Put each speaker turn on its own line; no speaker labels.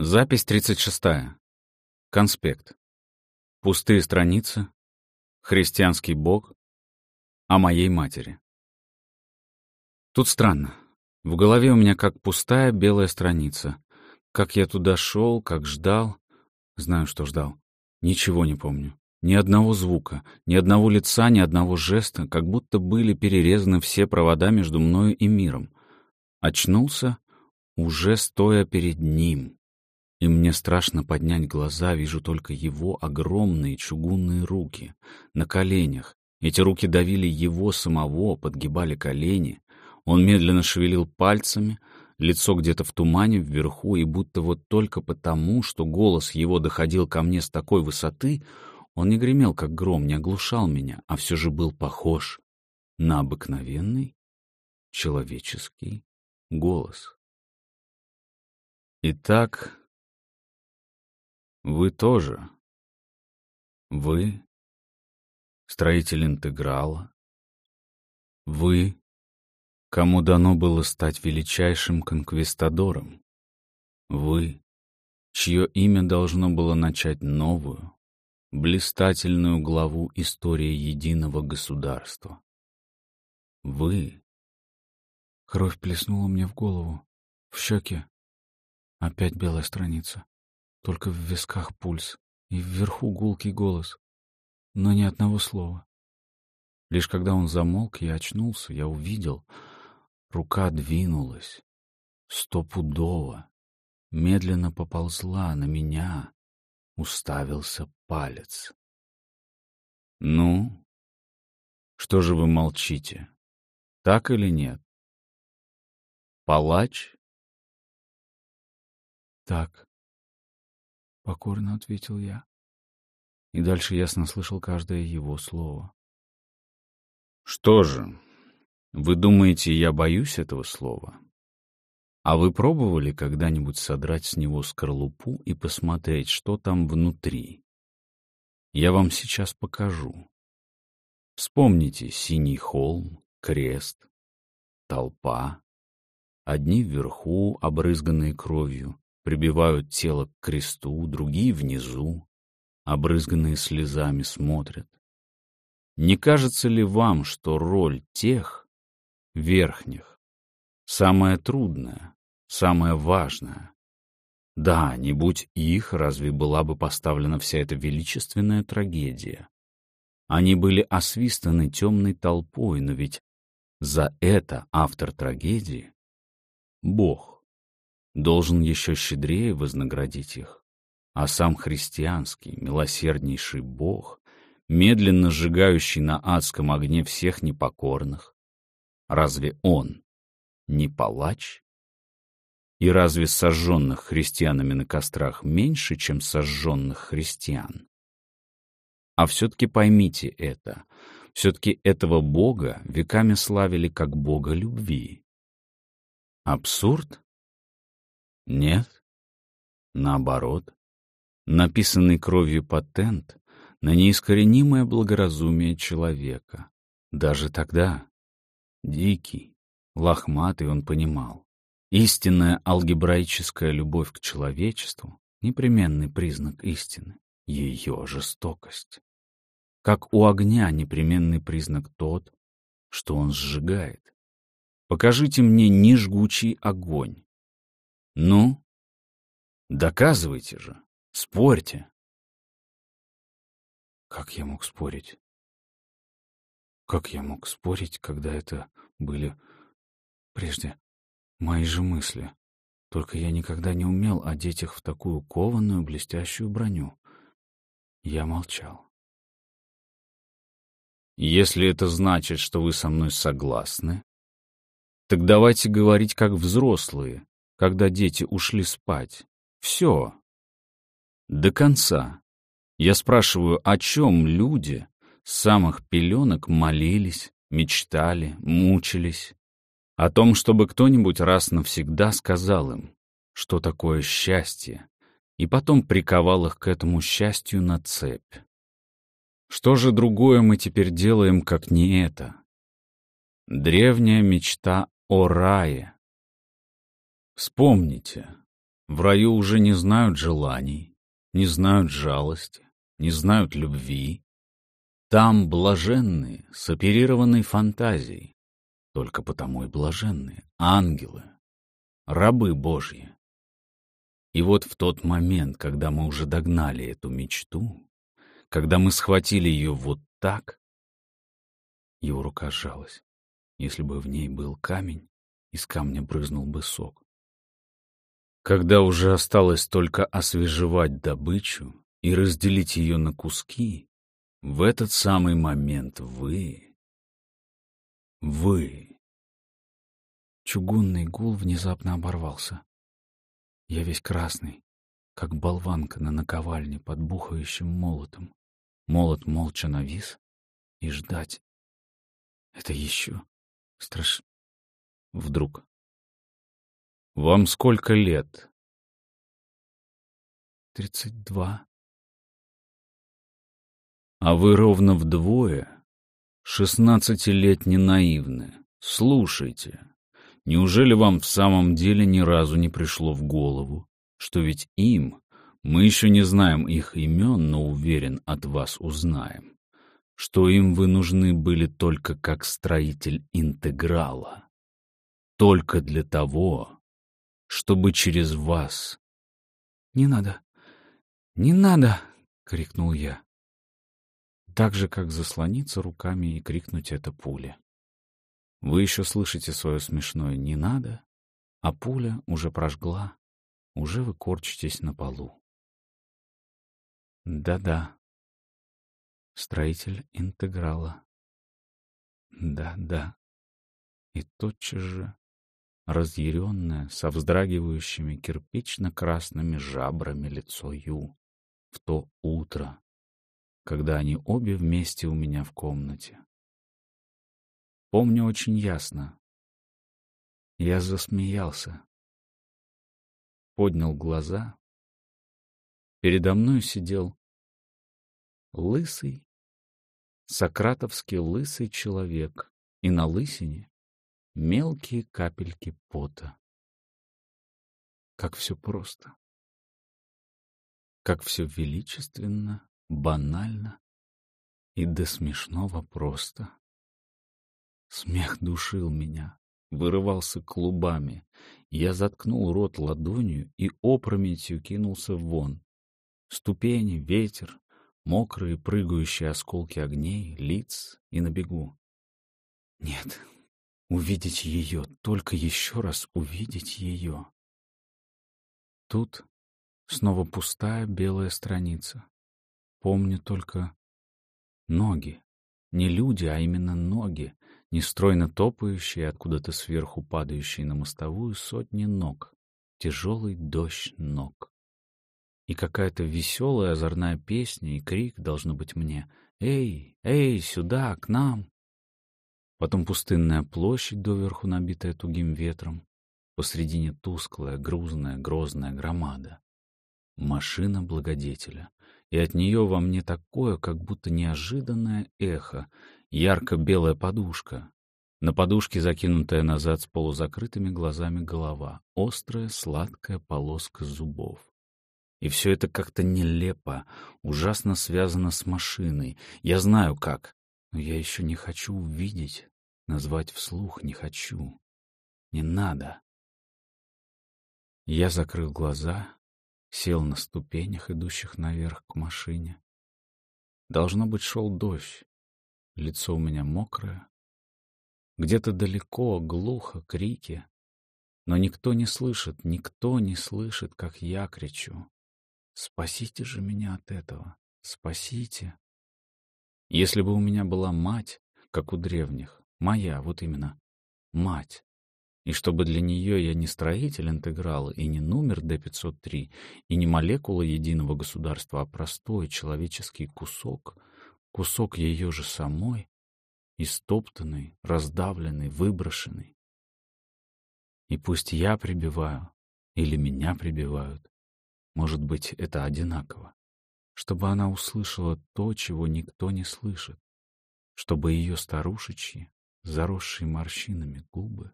Запись 36. Конспект. Пустые страницы. Христианский бог. О моей матери. Тут странно. В голове у меня как пустая белая страница. Как я туда шел, как ждал. Знаю, что ждал. Ничего не помню. Ни одного звука, ни одного лица, ни одного жеста, как будто были перерезаны все провода между мною и миром. Очнулся, уже стоя перед ним. И мне страшно поднять глаза, вижу только его огромные чугунные руки на коленях. Эти руки давили его самого, подгибали колени. Он медленно шевелил пальцами, лицо где-то в тумане вверху, и будто вот только потому, что голос его доходил ко мне с такой высоты, он не гремел, как гром, не оглушал меня, а все же был похож на обыкновенный человеческий голос. Итак, вы тоже. Вы — строитель интеграла. Вы, кому дано было стать величайшим конквистадором. Вы, чье имя должно было начать новую, блистательную главу истории единого государства. Вы. Кровь плеснула мне в голову, в щеки. Опять белая страница. Только в висках пульс и вверху гулкий голос, но ни одного слова. Лишь когда он замолк, я очнулся, я увидел, рука двинулась, стопудово, медленно поползла на меня, уставился палец. «Ну, что же вы молчите? Так или нет? Палач?»
«Так», Покорно ответил я. И дальше ясно слышал каждое его слово.
Что же, вы думаете, я боюсь этого слова? А вы пробовали когда-нибудь содрать с него скорлупу и посмотреть, что там внутри? Я вам сейчас покажу. Вспомните синий холм, крест, толпа. Одни вверху, обрызганные кровью, прибивают тело к кресту, другие внизу, обрызганные слезами, смотрят. Не кажется ли вам, что роль тех, верхних, самая трудная, самая важная? Да, не будь их, разве была бы поставлена вся эта величественная трагедия? Они были освистаны темной толпой, но ведь за это автор трагедии — Бог должен еще щедрее вознаградить их. А сам христианский, милосерднейший Бог, медленно сжигающий на адском огне всех непокорных, разве Он не палач? И разве сожженных христианами на кострах меньше, чем сожженных христиан? А все-таки поймите это. Все-таки этого Бога веками славили как Бога любви. Абсурд? Нет. Наоборот. Написанный кровью патент на неискоренимое благоразумие человека. Даже тогда, дикий, лохматый, он понимал. Истинная алгебраическая любовь к человечеству — непременный признак истины, ее жестокость. Как у огня непременный признак тот, что он сжигает. Покажите мне нежгучий огонь, ну? Доказывайте же. Спорьте.
Как я мог спорить? Как я мог спорить, когда это были прежде мои же мысли? Только я никогда не умел одеть их в такую кованую блестящую броню. Я молчал.
Если это значит, что вы со мной согласны, так давайте говорить как взрослые, когда дети ушли спать. Все. До конца. Я спрашиваю, о чем люди с самых пеленок молились, мечтали, мучились? О том, чтобы кто-нибудь раз навсегда сказал им, что такое счастье, и потом приковал их к этому счастью на цепь. Что же другое мы теперь делаем, как не это? Древняя мечта о рае, Вспомните, В раю уже не знают желаний, не знают жалости, не знают любви. Там блаженные, с оперированной фантазией. Только потому и блаженные, ангелы, рабы Божьи. И вот в тот момент, когда мы уже догнали эту мечту, когда мы схватили ее вот так, его рука сжалась. Если бы в ней был камень, из камня брызнул бы сок. Когда уже осталось только освежевать добычу и разделить ее на куски, в этот самый момент вы... Вы...
Чугунный гул внезапно оборвался. Я весь красный, как болванка на наковальне под бухающим молотом. Молот молча навис, и ждать. Это еще страш... Вдруг.
«Вам сколько лет?»
«Тридцать два».
«А вы ровно вдвое, шестнадцатилетне наивны. Слушайте, неужели вам в самом деле ни разу не пришло в голову, что ведь им, мы еще не знаем их имен, но уверен, от вас узнаем, что им вы нужны были только как строитель интеграла, только для того, чтобы через вас...
— Не надо, не надо! — крикнул я. Так же, как заслониться руками и крикнуть это пуле. Вы еще слышите свое смешное «не надо», а пуля уже прожгла, уже вы корчитесь на полу. Да-да, строитель интеграла. Да-да. И тотчас же, разъяренное, со вздрагивающими кирпично-красными жабрами лицо Ю, в то утро, когда они обе вместе у меня в комнате. Помню очень ясно. Я засмеялся. Поднял глаза. Передо мной сидел лысый, сократовский лысый человек, и на лысине мелкие капельки пота. Как все просто. Как все величественно, банально и до смешного просто. Смех душил меня, вырывался клубами. Я заткнул рот ладонью и опрометью кинулся вон. Ступени, ветер, мокрые прыгающие осколки огней, лиц и на бегу. Нет, увидеть ее, только еще раз увидеть ее. Тут снова пустая белая страница. Помню только ноги. Не люди, а именно ноги, нестройно топающие, откуда-то сверху падающие на мостовую сотни ног. Тяжелый дождь ног. И какая-то веселая озорная песня и крик должно быть мне «Эй, эй, сюда, к нам!» Потом пустынная площадь, доверху набитая тугим ветром. Посредине тусклая, грузная, грозная громада. Машина благодетеля и от нее во мне такое, как будто неожиданное эхо, ярко-белая подушка. На подушке закинутая назад с полузакрытыми глазами голова, острая, сладкая полоска зубов. И все это как-то нелепо, ужасно связано с машиной. Я знаю как, но я еще не хочу увидеть, назвать вслух не хочу. Не надо. Я закрыл глаза Сел на ступенях, идущих наверх к машине. Должно быть, шел дождь. Лицо у меня мокрое. Где-то далеко, глухо, крики. Но никто не слышит, никто не слышит, как я кричу. Спасите же меня от этого. Спасите. Если бы у меня была мать, как у древних, моя, вот именно, мать, и чтобы для нее я не строитель интеграла и не номер D503, и не молекула единого государства, а простой человеческий кусок, кусок ее же самой, истоптанный, раздавленный, выброшенный. И пусть я прибиваю, или меня прибивают, может быть, это одинаково, чтобы она услышала то, чего никто не слышит, чтобы ее старушечьи, заросшие морщинами губы,